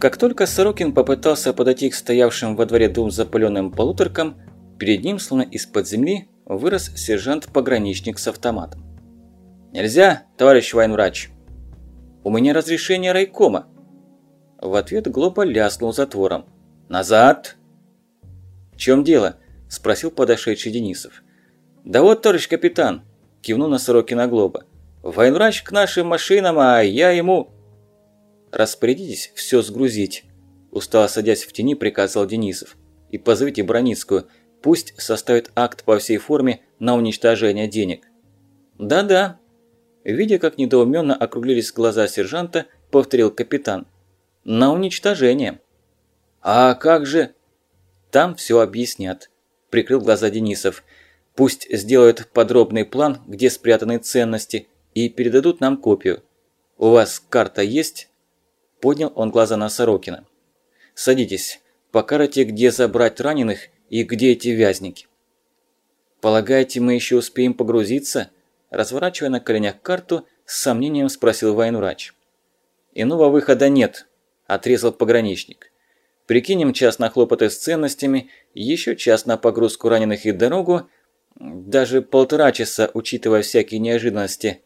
Как только Сорокин попытался подойти к стоявшим во дворе двум запыленным полуторкам, перед ним, словно из-под земли, вырос сержант-пограничник с автоматом. «Нельзя, товарищ военврач!» «У меня разрешение райкома!» В ответ Глоба ляснул затвором. «Назад!» «В чем дело?» – спросил подошедший Денисов. «Да вот, товарищ капитан!» – кивнул на Сорокина Глоба. «Военврач к нашим машинам, а я ему...» «Распорядитесь все сгрузить», – устало садясь в тени, приказал Денисов. «И позовите Броницкую, пусть составит акт по всей форме на уничтожение денег». «Да-да», – видя, как недоуменно округлились глаза сержанта, повторил капитан. «На уничтожение». «А как же...» «Там все объяснят», – прикрыл глаза Денисов. «Пусть сделают подробный план, где спрятаны ценности, и передадут нам копию. У вас карта есть?» Поднял он глаза на Сорокина. «Садитесь, покажите, где забрать раненых и где эти вязники». «Полагаете, мы еще успеем погрузиться?» Разворачивая на коленях карту, с сомнением спросил военврач. «Иного выхода нет», – отрезал пограничник. «Прикинем час на хлопоты с ценностями, еще час на погрузку раненых и дорогу, даже полтора часа, учитывая всякие неожиданности».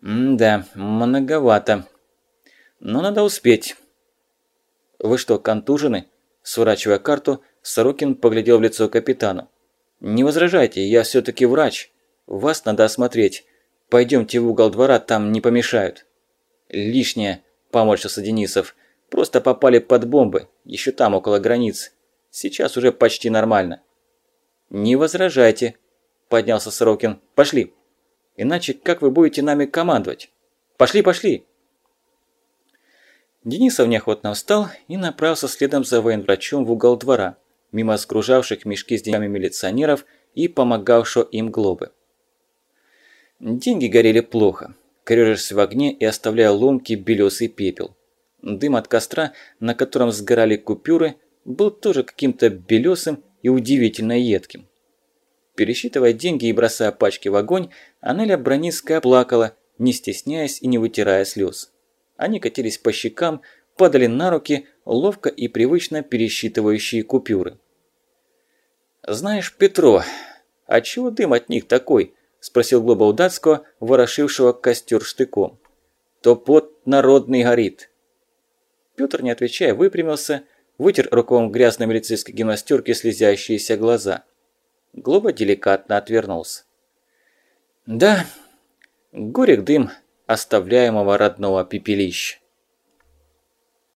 «М-да, многовато», но надо успеть. Вы что, контужены? Сворачивая карту, Сорокин поглядел в лицо капитану. Не возражайте, я все-таки врач. Вас надо осмотреть. Пойдемте в угол двора, там не помешают. Лишнее, поморщился Денисов. Просто попали под бомбы, еще там, около границ. Сейчас уже почти нормально. Не возражайте, поднялся Сорокин. Пошли. Иначе как вы будете нами командовать? Пошли, пошли. Денисов неохотно встал и направился следом за военврачом в угол двора, мимо сгружавших мешки с деньгами милиционеров и помогавшего им глобы. Деньги горели плохо, корежась в огне и оставляя ломкий белесый пепел. Дым от костра, на котором сгорали купюры, был тоже каким-то белесым и удивительно едким. Пересчитывая деньги и бросая пачки в огонь, Анеля Броницкая плакала, не стесняясь и не вытирая слез. Они катились по щекам, падали на руки, ловко и привычно пересчитывающие купюры. «Знаешь, Петро, а чего дым от них такой?» – спросил Глоба Удацкого, ворошившего костер штыком. «То пот народный горит». Петр, не отвечая, выпрямился, вытер рукавом грязной милицейской гимнастерки слезящиеся глаза. Глоба деликатно отвернулся. «Да, горек дым, оставляемого родного пепелища.